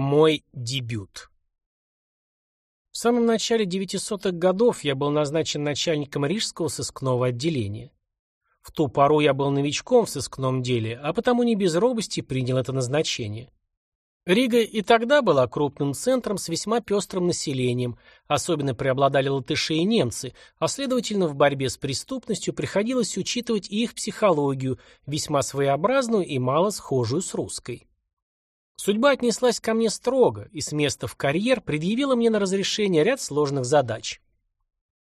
Мой дебют. В самом начале 900-х годов я был назначен начальником рижского сыскного отделения. В ту пору я был новичком в сыскном деле, а потому не без робости принял это назначение. Рига и тогда была крупным центром с весьма пестрым населением, особенно преобладали латыши и немцы, а следовательно в борьбе с преступностью приходилось учитывать и их психологию, весьма своеобразную и мало схожую с русской. Судьба отнеслась ко мне строго и с места в карьер предъявила мне на разрешение ряд сложных задач.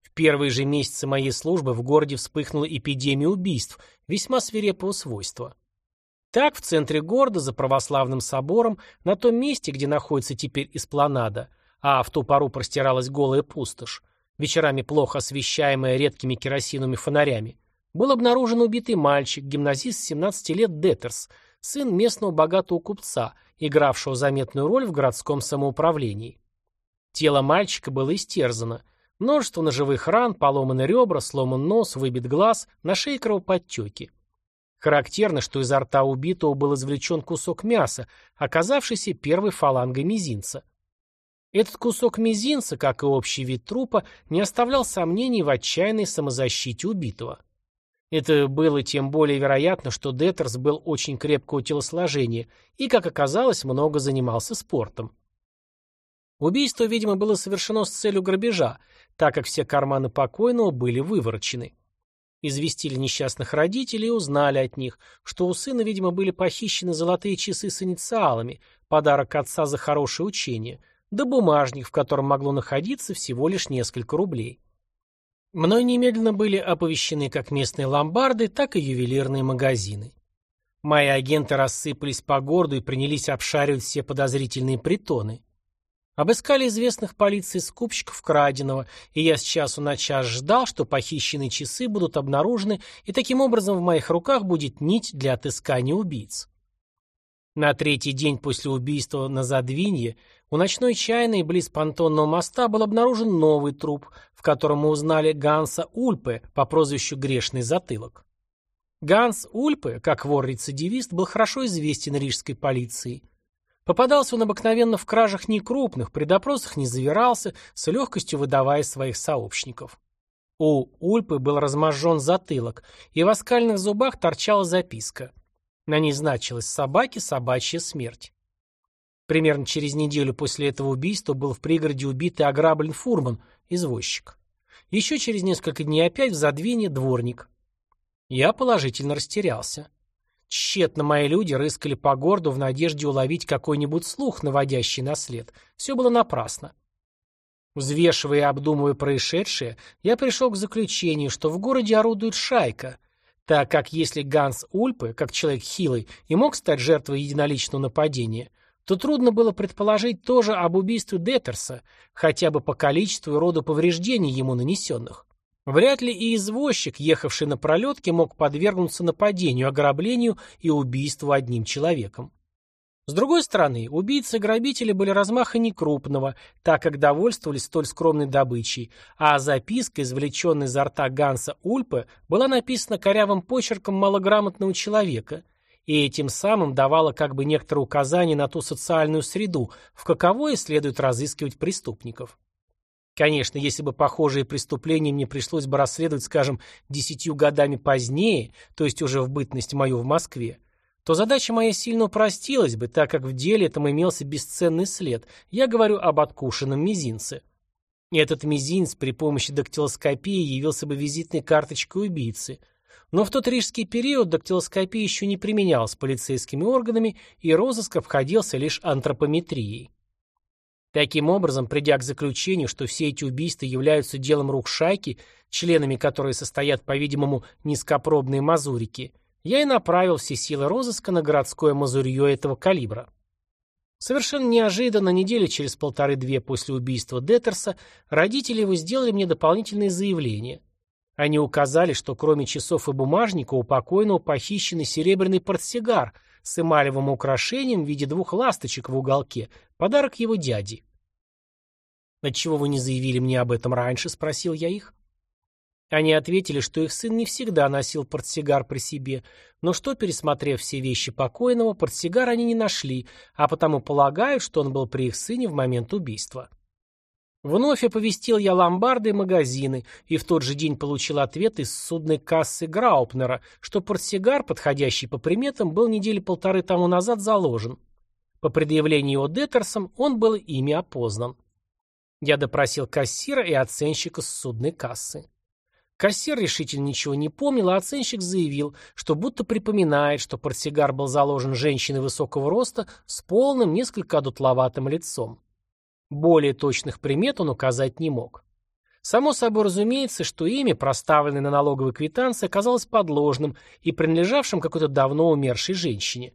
В первые же месяцы моей службы в городе вспыхнула эпидемия убийств, весьма свирепого свойства. Так, в центре города, за православным собором, на том месте, где находится теперь эспланада, а в ту пору простиралась голая пустошь, вечерами плохо освещаемая редкими керосиновыми фонарями, был обнаружен убитый мальчик, гимназист 17 лет Деттерс, сын местного богатого купца, игравшего заметную роль в городском самоуправлении. Тело мальчика было истерзано. Множество ножевых ран, поломаны ребра, сломан нос, выбит глаз, на шее кровоподтеки. Характерно, что изо рта убитого был извлечен кусок мяса, оказавшийся первой фалангой мизинца. Этот кусок мизинца, как и общий вид трупа, не оставлял сомнений в отчаянной самозащите убитого. Это было тем более вероятно, что Деттерс был очень крепкого телосложения и, как оказалось, много занимался спортом. Убийство, видимо, было совершено с целью грабежа, так как все карманы покойного были выворочены. Известили несчастных родителей и узнали от них, что у сына, видимо, были похищены золотые часы с инициалами, подарок отца за хорошее учение, да бумажник, в котором могло находиться всего лишь несколько рублей. Мной немедленно были оповещены как местные ломбарды, так и ювелирные магазины. Мои агенты рассыпались по городу и принялись обшаривать все подозрительные притоны. Обыскали известных полиции скупщиков краденого, и я с часу на час ждал, что похищенные часы будут обнаружены, и таким образом в моих руках будет нить для отыскания убийц. На третий день после убийства на Задвинье у ночной чайной близ понтонного моста был обнаружен новый труп, в котором мы узнали Ганса Ульпе по прозвищу Грешный затылок. Ганс Ульпе, как вор-рецидивист, был хорошо известен рижской полиции. Попадался он обыкновенно в кражах некрупных, при допросах не завирался, с легкостью выдавая своих сообщников. У Ульпы был разможжен затылок, и в оскальных зубах торчала записка – на ней значилось «собаки, собачья смерть». Примерно через неделю после этого убийства был в пригороде убит и ограблен фурман, извозчик. Еще через несколько дней опять в задвине дворник. Я положительно растерялся. Тщетно мои люди рыскали по городу в надежде уловить какой-нибудь слух, наводящий на след. Все было напрасно. Взвешивая и обдумывая происшедшее, я пришел к заключению, что в городе орудует шайка, так как если Ганс Ульпе, как человек хилый, и мог стать жертвой единоличного нападения, то трудно было предположить тоже об убийстве Деттерса, хотя бы по количеству и роду повреждений ему нанесенных. Вряд ли и извозчик, ехавший на пролетке, мог подвергнуться нападению, ограблению и убийству одним человеком. С другой стороны, убийцы и грабители были размаха некрупного, так как довольствовались столь скромной добычей, а записка, извлеченная изо рта Ганса Ульпе, была написана корявым почерком малограмотного человека, и этим самым давала как бы некоторые указания на ту социальную среду, в каковой следует разыскивать преступников. Конечно, если бы похожие преступления мне пришлось бы расследовать, скажем, десятью годами позднее, то есть уже в бытность мою в Москве, то задача моя сильно упростилась бы, так как в деле этом имелся бесценный след. Я говорю об откушенном мизинце. Этот мизинец при помощи дактилоскопии явился бы визитной карточкой убийцы. Но в тот рижский период дактилоскопия еще не применялась полицейскими органами, и розыск обходился лишь антропометрией. Таким образом, придя к заключению, что все эти убийства являются делом рук шайки, членами которой состоят, по-видимому, низкопробные мазурики – я и направил все силы розыска на городское мазурье этого калибра. Совершенно неожиданно, недели через полторы-две после убийства Деттерса, родители его сделали мне дополнительные заявления. Они указали, что кроме часов и бумажника у покойного похищенный серебряный портсигар с эмалевым украшением в виде двух ласточек в уголке, подарок его дяди. «Отчего вы не заявили мне об этом раньше?» — спросил я их. Они ответили, что их сын не всегда носил портсигар при себе, но что, пересмотрев все вещи покойного, портсигар они не нашли, а потому полагают, что он был при их сыне в момент убийства. Вновь оповестил я ломбарды и магазины, и в тот же день получил ответ из судной кассы Граупнера, что портсигар, подходящий по приметам, был недели полторы тому назад заложен. По предъявлению его Деттерсом он был ими опознан. Я допросил кассира и оценщика с судной кассы. Кассир решительно ничего не помнил, а оценщик заявил, что будто припоминает, что портсигар был заложен женщиной высокого роста с полным, несколько одутловатым лицом. Более точных примет он указать не мог. Само собой разумеется, что имя, проставленное на налоговой квитанции, оказалось подложным и принадлежавшим какой-то давно умершей женщине.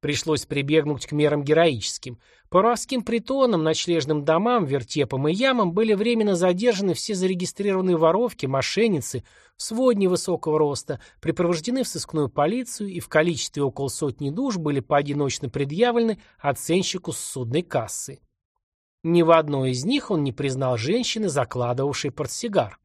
Пришлось прибегнуть к мерам героическим. По воровским притонам, ночлежным домам, вертепам и ямам были временно задержаны все зарегистрированные воровки, мошенницы, сводни высокого роста, припровождены в сыскную полицию и в количестве около сотни душ были поодиночно предъявлены оценщику с судной кассы. Ни в одной из них он не признал женщины, закладывавшей портсигар.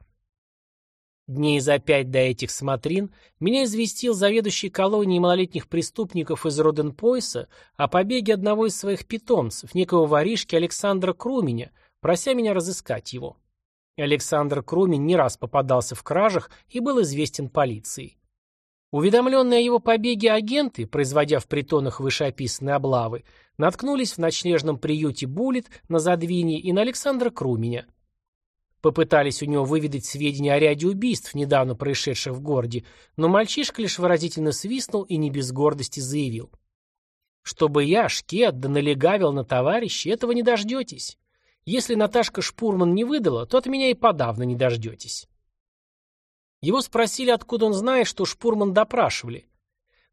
Дней за пять до этих смотрин меня известил заведующий колонией малолетних преступников из Роденпойса о побеге одного из своих питомцев, некого воришки Александра Круменя, прося меня разыскать его. Александр Крумень не раз попадался в кражах и был известен полиции. Уведомленные о его побеге агенты, производя в притонах вышеописанные облавы, наткнулись в ночлежном приюте Булит на Задвине и на Александра Круменя. Попытались у него выведать сведения о ряде убийств, недавно происшедших в городе, но мальчишка лишь выразительно свистнул и не без гордости заявил. «Чтобы я, шкет, да налегавил на товарища, этого не дождетесь. Если Наташка Шпурман не выдала, то от меня и подавно не дождетесь». Его спросили, откуда он знает, что Шпурман допрашивали.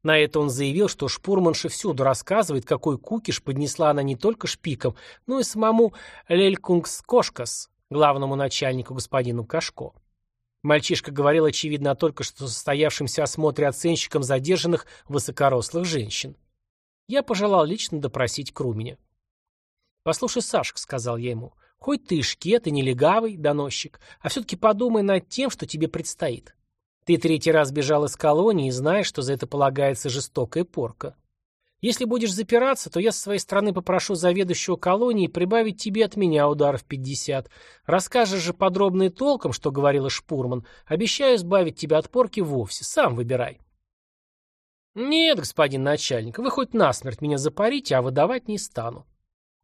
На это он заявил, что Шпурманша всюду рассказывает, какой кукиш поднесла она не только шпикам, но и самому Лелькунгскошкас, главному начальнику господину Кашко. Мальчишка говорил, очевидно, о только что состоявшемся осмотре оценщиком задержанных высокорослых женщин. Я пожелал лично допросить Круменя. «Послушай, Сашка», — сказал я ему, Хоть ты и шкет, и нелегавый, доносчик, а все-таки подумай над тем, что тебе предстоит. Ты третий раз бежал из колонии и знаешь, что за это полагается жестокая порка. Если будешь запираться, то я со своей стороны попрошу заведующего колонии прибавить тебе от меня ударов пятьдесят. Расскажешь же подробно и толком, что говорила Шпурман. Обещаю избавить тебя от порки вовсе. Сам выбирай. Нет, господин начальник, вы хоть насмерть меня запарите, а выдавать не стану.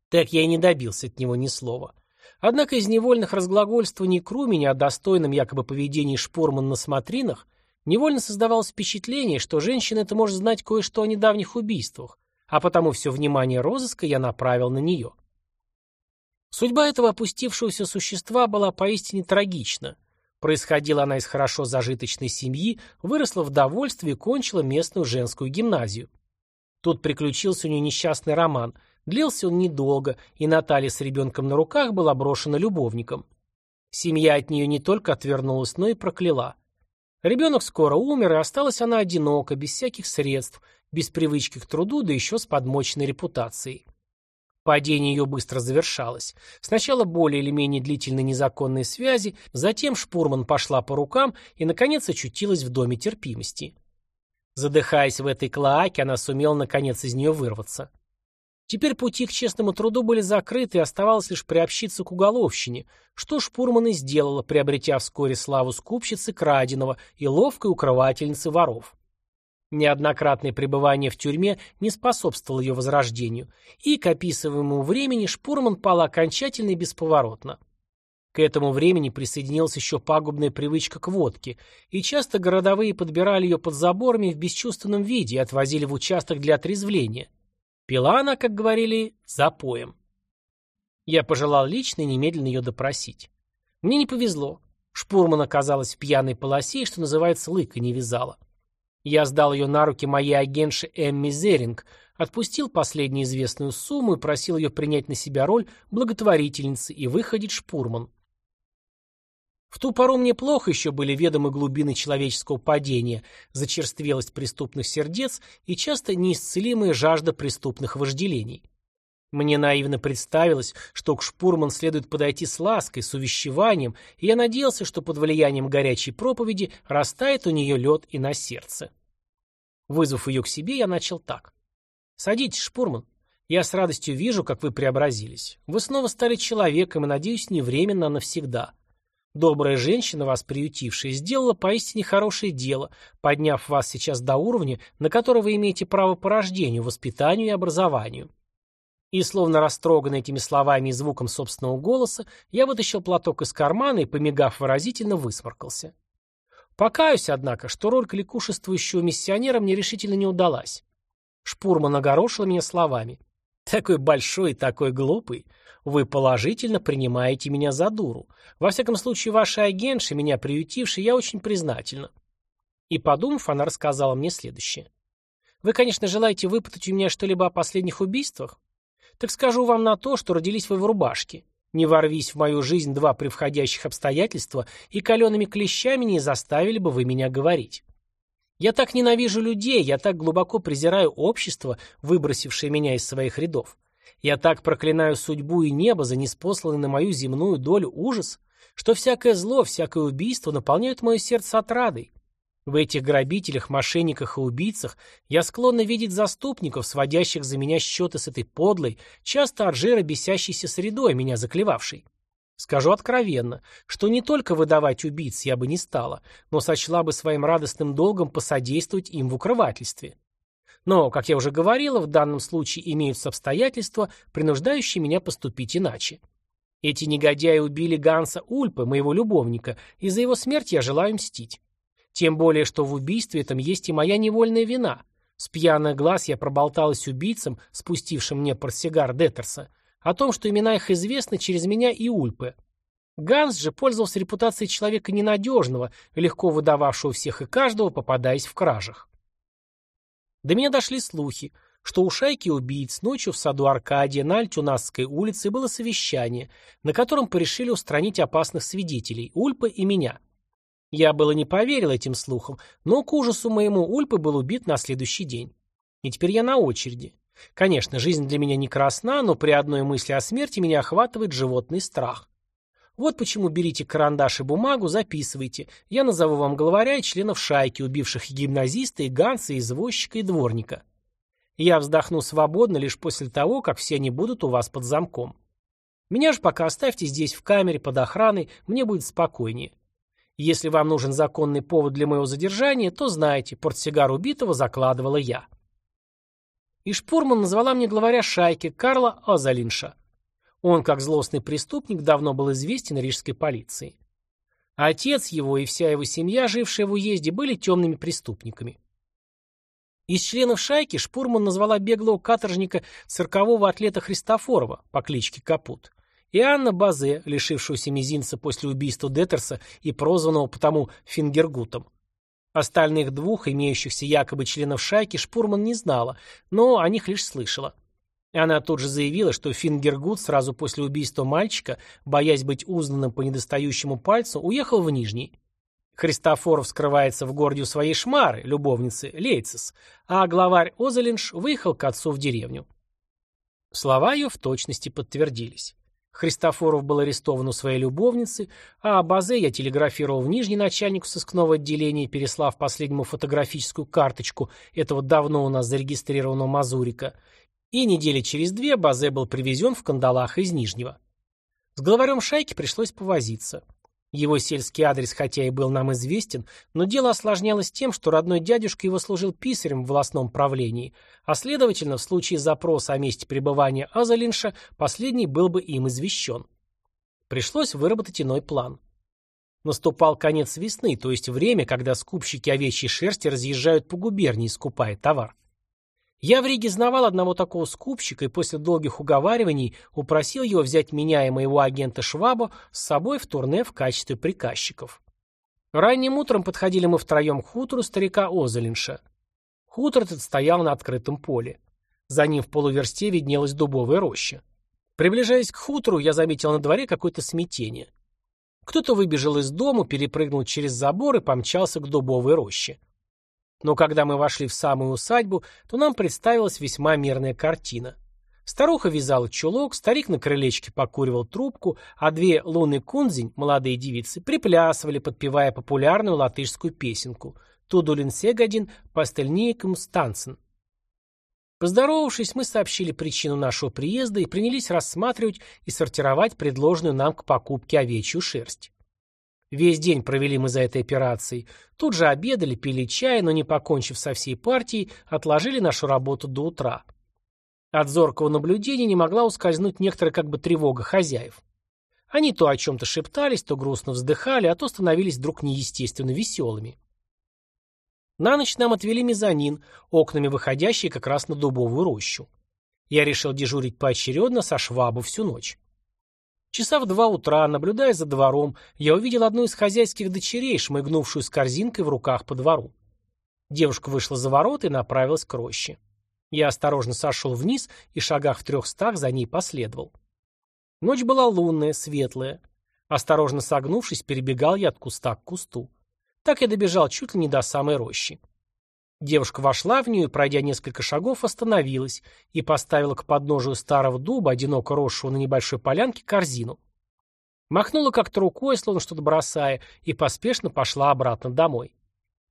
Так я и не добился от него ни слова. Однако из невольных разглагольствований Круменя о достойном якобы поведении Шпурман на смотринах невольно создавалось впечатление, что женщина это может знать кое-что о недавних убийствах, а потому все внимание розыска я направил на нее. Судьба этого опустившегося существа была поистине трагична. Происходила она из хорошо зажиточной семьи, выросла в довольстве и кончила местную женскую гимназию. Тут приключился у нее несчастный роман – Длился он недолго, и Наталья с ребенком на руках была брошена любовником. Семья от нее не только отвернулась, но и прокляла. Ребенок скоро умер, и осталась она одинока, без всяких средств, без привычки к труду, да еще с подмоченной репутацией. Падение ее быстро завершалось. Сначала более или менее длительные незаконные связи, затем Шпурман пошла по рукам и, наконец, очутилась в доме терпимости. Задыхаясь в этой клоаке, она сумела, наконец, из нее вырваться. Теперь пути к честному труду были закрыты, и оставалось лишь приобщиться к уголовщине, что Шпурман и сделала, приобретя вскоре славу скупщицы краденого и ловкой укрывательницы воров. Неоднократное пребывание в тюрьме не способствовало ее возрождению, и к описываемому времени Шпурман пала окончательно и бесповоротно. К этому времени присоединилась еще пагубная привычка к водке, и часто городовые подбирали ее под заборами в бесчувственном виде и отвозили в участок для отрезвления. Пила она, как говорили, запоем. Я пожелал лично и немедленно ее допросить. Мне не повезло. Шпурман оказалась в пьяной полосе и, что называется, лыка не вязала. Я сдал ее на руки моей агентше Эмми Зеринг, отпустил последнюю известную сумму и просил ее принять на себя роль благотворительницы и выходить Шпурман. В ту пору мне плохо еще были ведомы глубины человеческого падения, зачерствелость преступных сердец и часто неисцелимая жажда преступных вожделений. Мне наивно представилось, что к Шпурман следует подойти с лаской, с увещеванием, и я надеялся, что под влиянием горячей проповеди растает у нее лед и на сердце. Вызвав ее к себе, я начал так. «Садитесь, Шпурман. Я с радостью вижу, как вы преобразились. Вы снова стали человеком и, надеюсь, не временно, а навсегда. Добрая женщина, вас приютившая, сделала поистине хорошее дело, подняв вас сейчас до уровня, на который вы имеете право по рождению, воспитанию и образованию. И, словно растроганный этими словами и звуком собственного голоса, я вытащил платок из кармана и, помигав выразительно, высморкался. Покаюсь, однако, что роль кликушествующего миссионера мне решительно не удалась. Шпурман огорошил меня словами. «Такой большой такой глупый. Вы положительно принимаете меня за дуру. Во всяком случае, ваша агентша, меня приютившая, я очень признательна». И, подумав, она рассказала мне следующее. «Вы, конечно, желаете выпытать у меня что-либо о последних убийствах? Так скажу вам на то, что родились вы в рубашке. Не ворвись в мою жизнь два превходящих обстоятельства, и калеными клещами не заставили бы вы меня говорить. Я так ненавижу людей, я так глубоко презираю общество, выбросившее меня из своих рядов. Я так проклинаю судьбу и небо за неспосланный на мою земную долю ужас, что всякое зло, всякое убийство наполняют мое сердце отрадой. В этих грабителях, мошенниках и убийцах я склонна видеть заступников, сводящих за меня счеты с этой подлой, часто от жира бесящейся средой, меня заклевавшей. Скажу откровенно, что не только выдавать убийц я бы не стала, но сочла бы своим радостным долгом посодействовать им в укрывательстве. Но, как я уже говорила, в данном случае имеются обстоятельства, принуждающие меня поступить иначе. Эти негодяи убили Ганса Ульпы, моего любовника, и за его смерть я желаю мстить. Тем более, что в убийстве этом есть и моя невольная вина. С пьяных глаз я проболталась убийцам, спустившим мне портсигар Деттерса, о том, что имена их известны через меня и Ульпы. Ганс же пользовался репутацией человека ненадежного, легко выдававшего всех и каждого, попадаясь в кражах. До меня дошли слухи, что у шайки убийц ночью в саду Аркадия на Альтюнасской улице было совещание, на котором порешили устранить опасных свидетелей, Ульпы и меня. Я было не поверил этим слухам, но к ужасу моему Ульпы был убит на следующий день. И теперь я на очереди. Конечно, жизнь для меня не красна, но при одной мысли о смерти меня охватывает животный страх. Вот почему берите карандаш и бумагу, записывайте. Я назову вам главаря и членов шайки, убивших и гимназиста, и ганца, и извозчика, и дворника. Я вздохну свободно лишь после того, как все они будут у вас под замком. Меня же пока оставьте здесь в камере под охраной, мне будет спокойнее. Если вам нужен законный повод для моего задержания, то знайте, портсигар убитого закладывала я. И Шпурман назвала мне главаря шайки Карла Азалинша. Он, как злостный преступник, давно был известен рижской полиции. отец его и вся его семья, жившая в уезде, были темными преступниками. Из членов шайки Шпурман назвала беглого каторжника циркового атлета Христофорова по кличке Капут и Анна Базе, лишившуюся мизинца после убийства Деттерса и прозванного потому Фингергутом. Остальных двух, имеющихся якобы членов шайки, Шпурман не знала, но о них лишь слышала. Она тут же заявила, что Фингергут сразу после убийства мальчика, боясь быть узнанным по недостающему пальцу, уехал в Нижний. Христофоров скрывается в городе у своей шмары, любовницы Лейцес, а главарь Озелинш выехал к отцу в деревню. Слова ее в точности подтвердились. Христофоров был арестован у своей любовницы, а Базе я телеграфировал в Нижний начальнику сыскного отделения, переслав последнему фотографическую карточку этого давно у нас зарегистрированного Мазурика. И недели через две Базе был привезен в кандалах из Нижнего. С главарем шайки пришлось повозиться. Его сельский адрес хотя и был нам известен, но дело осложнялось тем, что родной дядюшка его служил писарем в властном правлении, а следовательно, в случае запроса о месте пребывания Азалинша, последний был бы им извещен. Пришлось выработать иной план. Наступал конец весны, то есть время, когда скупщики овечьей шерсти разъезжают по губернии, скупая товар. Я в Риге знавал одного такого скупщика и после долгих уговариваний упросил его взять меня и моего агента Шваба с собой в турне в качестве приказчиков. Ранним утром подходили мы втроем к хутору старика Озелинша. Хутор этот стоял на открытом поле. За ним в полуверсте виднелась дубовая роща. Приближаясь к хутору, я заметил на дворе какое-то смятение. Кто-то выбежал из дому, перепрыгнул через забор и помчался к дубовой роще. Но когда мы вошли в самую усадьбу, то нам представилась весьма мирная картина. Старуха вязала чулок, старик на крылечке покуривал трубку, а две луны кунзень, молодые девицы, приплясывали, подпевая популярную латышскую песенку «Тудулин сегодин, пастельником станцен». Поздоровавшись, мы сообщили причину нашего приезда и принялись рассматривать и сортировать предложенную нам к покупке овечью шерсть. Весь день провели мы за этой операцией. Тут же обедали, пили чай, но не покончив со всей партией, отложили нашу работу до утра. От зоркого наблюдения не могла ускользнуть некоторая как бы тревога хозяев. Они то о чем-то шептались, то грустно вздыхали, а то становились вдруг неестественно веселыми. На ночь нам отвели мезонин, окнами выходящий как раз на дубовую рощу. Я решил дежурить поочередно со швабу всю ночь. Часа в два утра, наблюдая за двором, я увидел одну из хозяйских дочерей, шмыгнувшую с корзинкой в руках по двору. Девушка вышла за ворота и направилась к роще. Я осторожно сошел вниз и шагах в трехстах за ней последовал. Ночь была лунная, светлая. Осторожно согнувшись, перебегал я от куста к кусту. Так я добежал чуть ли не до самой рощи. Девушка вошла в нее и, пройдя несколько шагов, остановилась и поставила к подножию старого дуба, одиноко росшего на небольшой полянке, корзину. Махнула как-то рукой, словно что-то бросая, и поспешно пошла обратно домой.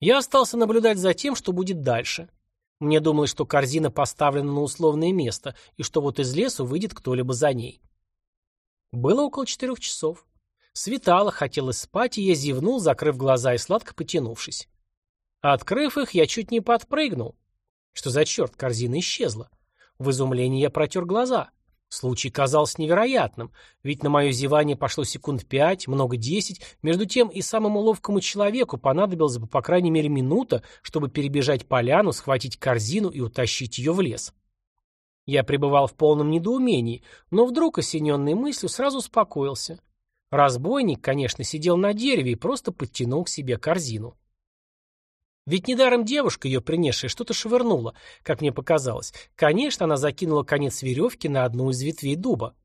Я остался наблюдать за тем, что будет дальше. Мне думалось, что корзина поставлена на условное место, и что вот из лесу выйдет кто-либо за ней. Было около четырех часов. Светало, хотелось спать, и я зевнул, закрыв глаза и сладко потянувшись. Открыв их, я чуть не подпрыгнул. Что за черт, корзина исчезла. В изумлении я протер глаза. Случай казался невероятным, ведь на мое зевание пошло секунд пять, много десять, между тем и самому ловкому человеку понадобилось бы по крайней мере минута, чтобы перебежать поляну, схватить корзину и утащить ее в лес. Я пребывал в полном недоумении, но вдруг, осененный мыслью, сразу успокоился. Разбойник, конечно, сидел на дереве и просто подтянул к себе корзину. Ведь недаром девушка, ее принесшая, что-то швырнула, как мне показалось. Конечно, она закинула конец веревки на одну из ветвей дуба.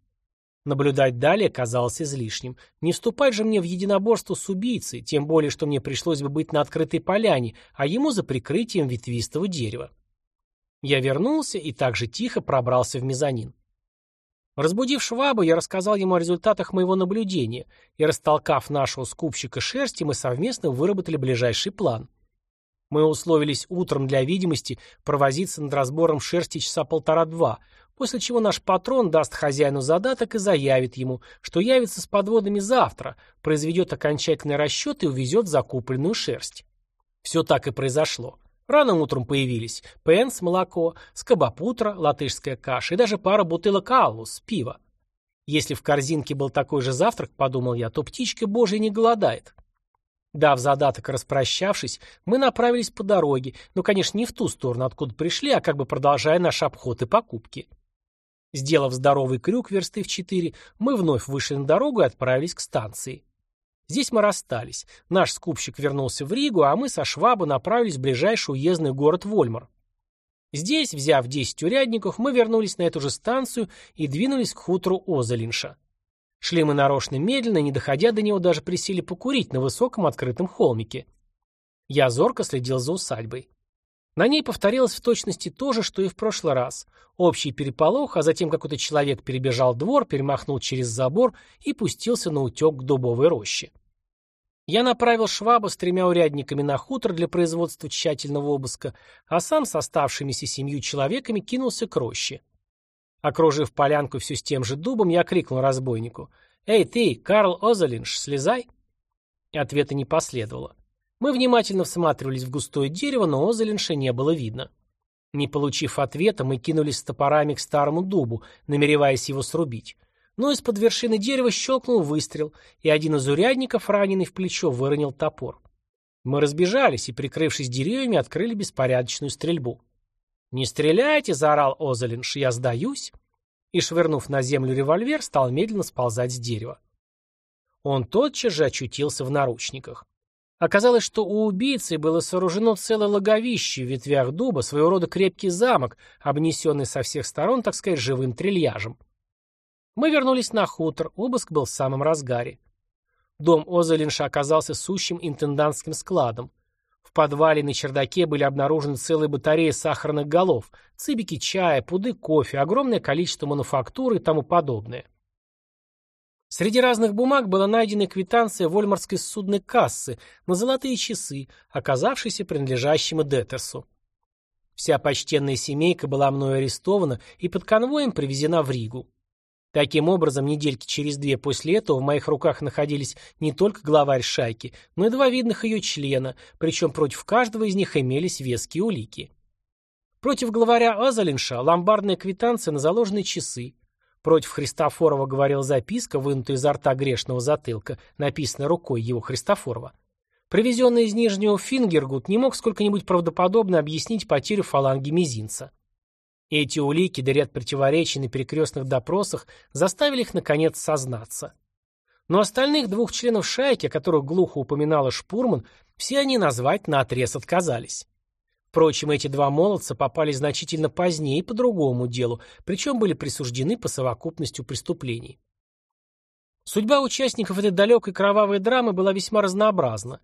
Наблюдать далее казалось излишним. Не вступать же мне в единоборство с убийцей, тем более, что мне пришлось бы быть на открытой поляне, а ему за прикрытием ветвистого дерева. Я вернулся и также тихо пробрался в мезонин. Разбудив швабу, я рассказал ему о результатах моего наблюдения, и, растолкав нашего скупщика шерсти, мы совместно выработали ближайший план — мы условились утром для видимости провозиться над разбором шерсти часа полтора-два, после чего наш патрон даст хозяину задаток и заявит ему, что явится с подводами завтра, произведет окончательный расчет и увезет закупленную шерсть. Все так и произошло. Рано утром появились пенс, молоко, скобопутра, латышская каша и даже пара бутылок аллус, пива. Если в корзинке был такой же завтрак, подумал я, то птичка божья не голодает. Дав задаток распрощавшись, мы направились по дороге, но, конечно, не в ту сторону, откуда пришли, а как бы продолжая наш обход и покупки. Сделав здоровый крюк версты в четыре, мы вновь вышли на дорогу и отправились к станции. Здесь мы расстались. Наш скупщик вернулся в Ригу, а мы со Шваба направились в ближайший уездный город Вольмар. Здесь, взяв 10 урядников, мы вернулись на эту же станцию и двинулись к хутору Озалинша. Шли мы нарочно медленно, не доходя до него, даже присели покурить на высоком открытом холмике. Я зорко следил за усадьбой. На ней повторилось в точности то же, что и в прошлый раз. Общий переполох, а затем какой-то человек перебежал двор, перемахнул через забор и пустился на утек к дубовой роще. Я направил шваба с тремя урядниками на хутор для производства тщательного обыска, а сам с оставшимися семью человеками кинулся к роще. Окружив полянку все с тем же дубом, я крикнул разбойнику. «Эй, ты, Карл Озалинш, слезай!» Ответа не последовало. Мы внимательно всматривались в густое дерево, но Озалинша не было видно. Не получив ответа, мы кинулись с топорами к старому дубу, намереваясь его срубить. Но из-под вершины дерева щелкнул выстрел, и один из урядников, раненый в плечо, выронил топор. Мы разбежались и, прикрывшись деревьями, открыли беспорядочную стрельбу. «Не стреляйте!» — заорал Озалинш. «Я сдаюсь!» И, швырнув на землю револьвер, стал медленно сползать с дерева. Он тотчас же очутился в наручниках. Оказалось, что у убийцы было сооружено целое логовище в ветвях дуба, своего рода крепкий замок, обнесенный со всех сторон, так сказать, живым трильяжем. Мы вернулись на хутор, обыск был в самом разгаре. Дом Озалинша оказался сущим интендантским складом. В подвале на чердаке были обнаружены целые батареи сахарных голов, цибики чая, пуды кофе, огромное количество мануфактуры и тому подобное. Среди разных бумаг была найдена квитанция Вольмарской судной кассы на золотые часы, оказавшиеся принадлежащими Детерсу. Вся почтенная семейка была мною арестована и под конвоем привезена в Ригу. Таким образом, недельки через две после этого в моих руках находились не только главарь шайки, но и два видных ее члена, причем против каждого из них имелись веские улики. Против главаря Азалинша ломбардная квитанция на заложенные часы. Против Христофорова говорила записка, вынутая изо рта грешного затылка, написанная рукой его Христофорова. Привезенный из Нижнего Фингергут не мог сколько-нибудь правдоподобно объяснить потерю фаланги мизинца. Эти улики да ряд противоречий на перекрестных допросах заставили их, наконец, сознаться. Но остальных двух членов шайки, о которых глухо упоминала Шпурман, все они назвать наотрез отказались. Впрочем, эти два молодца попали значительно позднее и по другому делу, причем были присуждены по совокупности преступлений. Судьба участников этой далекой кровавой драмы была весьма разнообразна.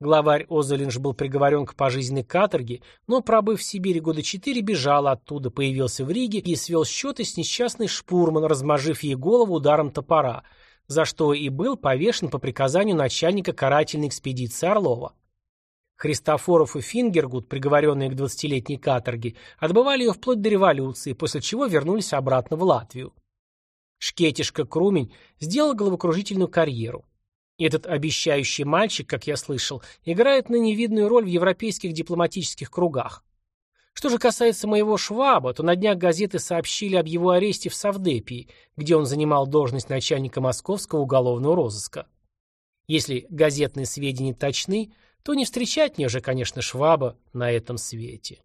Главарь Озелинж был приговорен к пожизненной каторге, но, пробыв в Сибири года четыре, бежал оттуда, появился в Риге и свел счеты с несчастной Шпурман, размажив ей голову ударом топора, за что и был повешен по приказанию начальника карательной экспедиции Орлова. Христофоров и Фингергуд, приговоренные к двадцатилетней каторге, отбывали ее вплоть до революции, после чего вернулись обратно в Латвию. Шкетишка Крумень сделал головокружительную карьеру. Этот обещающий мальчик, как я слышал, играет ныне видную роль в европейских дипломатических кругах. Что же касается моего Шваба, то на днях газеты сообщили об его аресте в Савдепии, где он занимал должность начальника московского уголовного розыска. Если газетные сведения точны, то не встречать мне уже, конечно, Шваба на этом свете.